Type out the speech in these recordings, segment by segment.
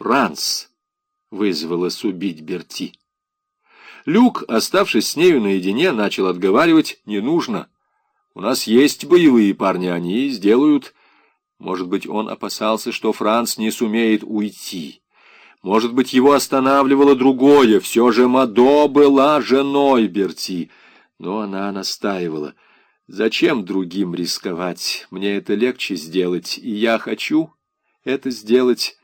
Франц вызвалась убить Берти. Люк, оставшись с нею наедине, начал отговаривать «не нужно». У нас есть боевые парни, они сделают... Может быть, он опасался, что Франц не сумеет уйти. Может быть, его останавливало другое. Все же Мадо была женой Берти. Но она настаивала. Зачем другим рисковать? Мне это легче сделать, и я хочу это сделать.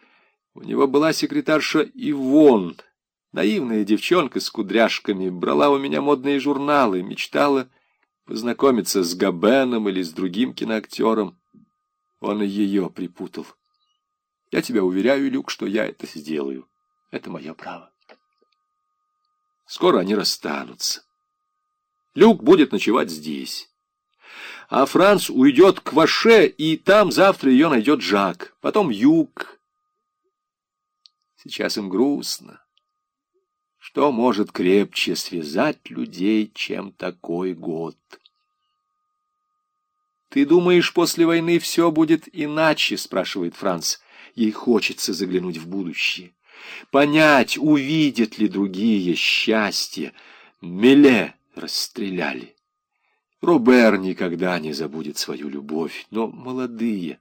У него была секретарша Ивон, наивная девчонка с кудряшками, брала у меня модные журналы, мечтала познакомиться с Габеном или с другим киноактером. Он и ее припутал. Я тебя уверяю, Люк, что я это сделаю. Это мое право. Скоро они расстанутся. Люк будет ночевать здесь. А Франц уйдет к Ваше, и там завтра ее найдет Жак. Потом Юг. Сейчас им грустно. Что может крепче связать людей, чем такой год? «Ты думаешь, после войны все будет иначе?» — спрашивает Франц. Ей хочется заглянуть в будущее. Понять, увидят ли другие счастье. Меле расстреляли. Робер никогда не забудет свою любовь, но молодые,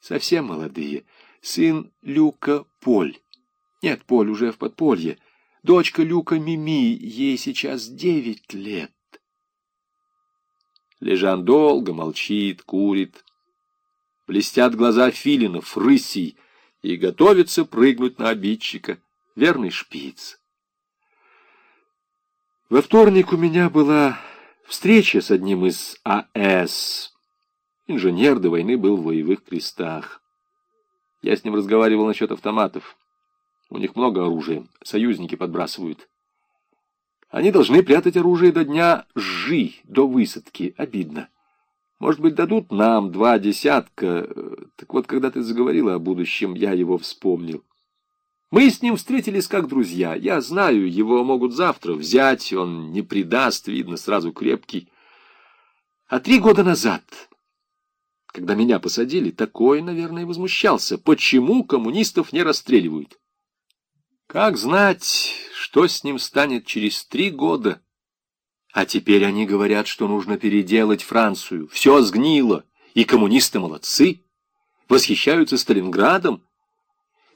совсем молодые, сын Люка Поль. Нет, Поль уже в подполье. Дочка Люка Мими, ей сейчас девять лет. Лежан долго молчит, курит. Блестят глаза филинов, рысей, и готовится прыгнуть на обидчика. Верный шпиц. Во вторник у меня была встреча с одним из АС. Инженер до войны был в боевых крестах. Я с ним разговаривал насчет автоматов. У них много оружия, союзники подбрасывают. Они должны прятать оружие до дня жи, до высадки. Обидно. Может быть, дадут нам два десятка. Так вот, когда ты заговорила о будущем, я его вспомнил. Мы с ним встретились как друзья. Я знаю, его могут завтра взять, он не предаст, видно, сразу крепкий. А три года назад, когда меня посадили, такой, наверное, возмущался. Почему коммунистов не расстреливают? Как знать, что с ним станет через три года? А теперь они говорят, что нужно переделать Францию. Все сгнило, и коммунисты молодцы. Восхищаются Сталинградом.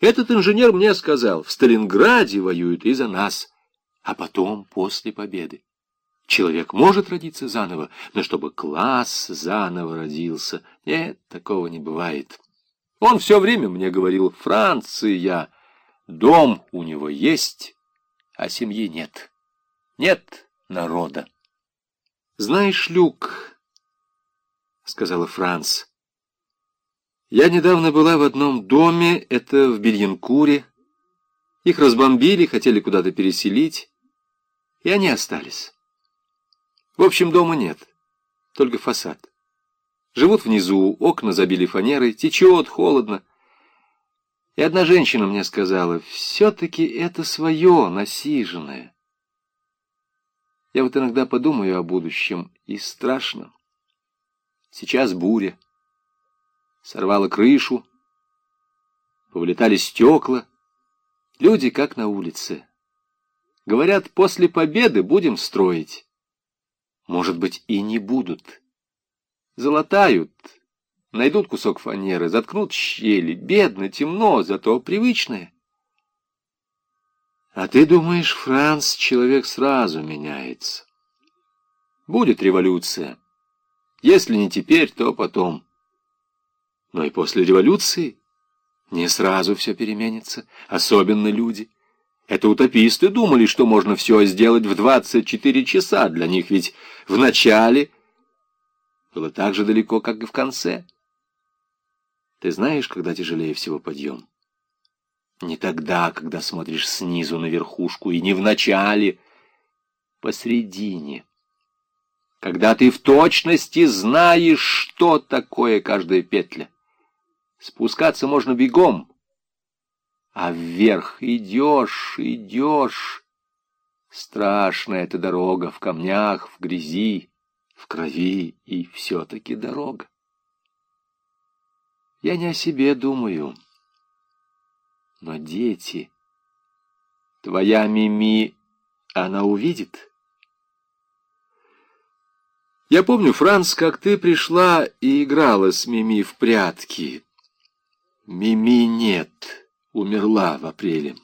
Этот инженер мне сказал, в Сталинграде воюют и за нас. А потом, после победы. Человек может родиться заново, но чтобы класс заново родился, нет, такого не бывает. Он все время мне говорил «Франция». Дом у него есть, а семьи нет. Нет народа. «Знаешь, Люк, — сказала Франц, — я недавно была в одном доме, это в Бельянкуре. Их разбомбили, хотели куда-то переселить, и они остались. В общем, дома нет, только фасад. Живут внизу, окна забили фанерой, течет, холодно. И одна женщина мне сказала, все-таки это свое, насиженное. Я вот иногда подумаю о будущем, и страшно. Сейчас буря. Сорвала крышу, повылетали стекла. Люди как на улице. Говорят, после победы будем строить. Может быть, и не будут. Золотают, Найдут кусок фанеры, заткнут щели. Бедно, темно, зато привычное. А ты думаешь, Франц, человек сразу меняется? Будет революция. Если не теперь, то потом. Но и после революции не сразу все переменится, особенно люди. Это утописты думали, что можно все сделать в 24 часа. Для них ведь в начале было так же далеко, как и в конце. Ты знаешь, когда тяжелее всего подъем? Не тогда, когда смотришь снизу на верхушку, и не в начале, посредине. Когда ты в точности знаешь, что такое каждая петля. Спускаться можно бегом, а вверх идешь, идешь. Страшная эта дорога в камнях, в грязи, в крови, и все-таки дорога. Я не о себе думаю. Но дети... Твоя Мими, она увидит? Я помню, Франц, как ты пришла и играла с Мими в прятки. Мими нет, умерла в апреле.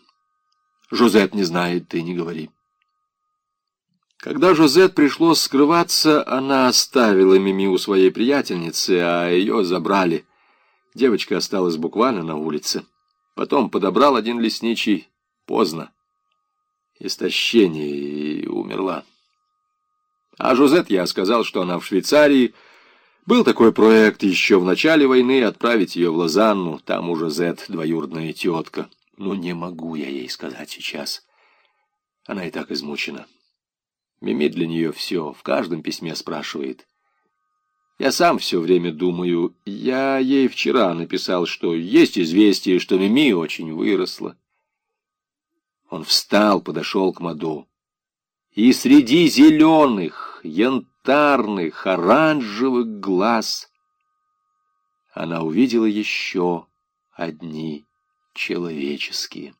Жозет не знает, ты не говори. Когда Жозет пришлось скрываться, она оставила Мими у своей приятельницы, а ее забрали. Девочка осталась буквально на улице. Потом подобрал один лесничий поздно. Истощение и умерла. А Жозет я сказал, что она в Швейцарии. Был такой проект еще в начале войны отправить ее в Лозанну. Там у Жозет двоюродная тетка. Но не могу я ей сказать сейчас. Она и так измучена. Мими для нее все, в каждом письме спрашивает. Я сам все время думаю, я ей вчера написал, что есть известие, что Мими очень выросла. Он встал, подошел к Маду. И среди зеленых, янтарных, оранжевых глаз она увидела еще одни человеческие.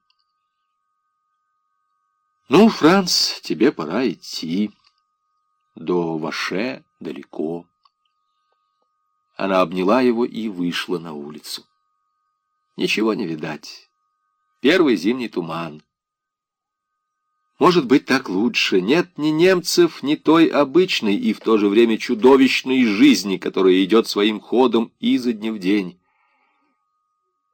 «Ну, Франц, тебе пора идти. До Ваше далеко». Она обняла его и вышла на улицу. Ничего не видать. Первый зимний туман. Может быть, так лучше. Нет ни немцев, ни той обычной и в то же время чудовищной жизни, которая идет своим ходом изо дня в день.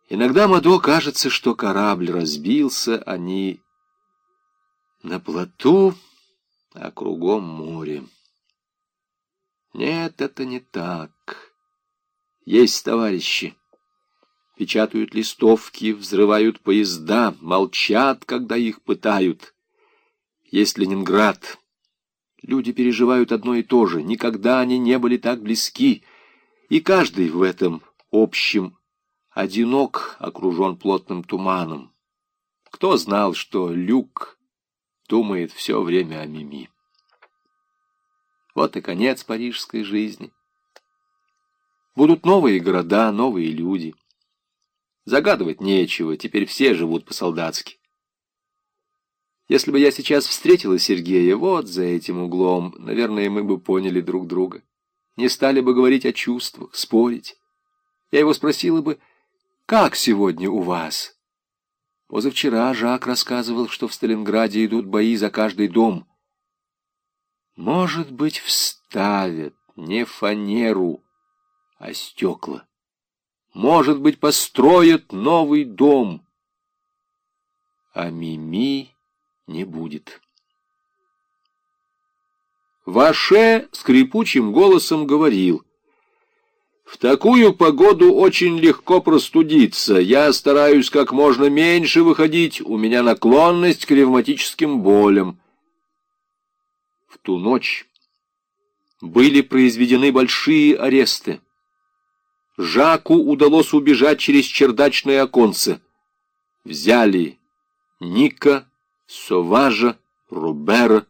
Иногда Мадо кажется, что корабль разбился, они на плоту, а кругом море. Нет, это не так. Есть товарищи. Печатают листовки, взрывают поезда, молчат, когда их пытают. Есть Ленинград. Люди переживают одно и то же. Никогда они не были так близки. И каждый в этом общем одинок, окружен плотным туманом. Кто знал, что Люк думает все время о Мими. Вот и конец парижской жизни. Будут новые города, новые люди. Загадывать нечего, теперь все живут по-солдатски. Если бы я сейчас встретила Сергея вот за этим углом, наверное, мы бы поняли друг друга. Не стали бы говорить о чувствах, спорить. Я его спросила бы, как сегодня у вас? Позавчера Жак рассказывал, что в Сталинграде идут бои за каждый дом. Может быть, вставят не фанеру, а стекла. Может быть, построят новый дом. А Мими не будет. Ваше скрипучим голосом говорил — в такую погоду очень легко простудиться. Я стараюсь как можно меньше выходить, у меня наклонность к ревматическим болям. В ту ночь были произведены большие аресты. Жаку удалось убежать через чердачное оконце. Взяли Ника, Соважа, Рубера,